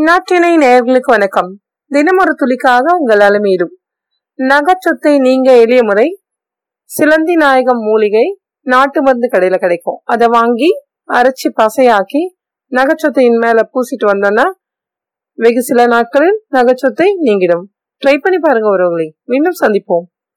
நாட்டினை நேயர்களுக்கு வணக்கம். தினம் ஒரு துளிக்காக உங்கள் மீறும். நகைச்சொத்தை நீங்க எளிய முறை சிலந்தி நாயகம் மூலிகை நாட்டு மருந்து கடையில கிடைக்கும். அதை வாங்கி அரைச்சி பசையாக்கி நகைச்சொத்தையின் மேல பூசிட்டு வந்தோம்னா வெகு சில நாட்களில் நகைச்சொத்தை நீங்கிடும். ட்ரை பண்ணி பாருங்க ஒருவங்களை மீண்டும் சந்திப்போம்.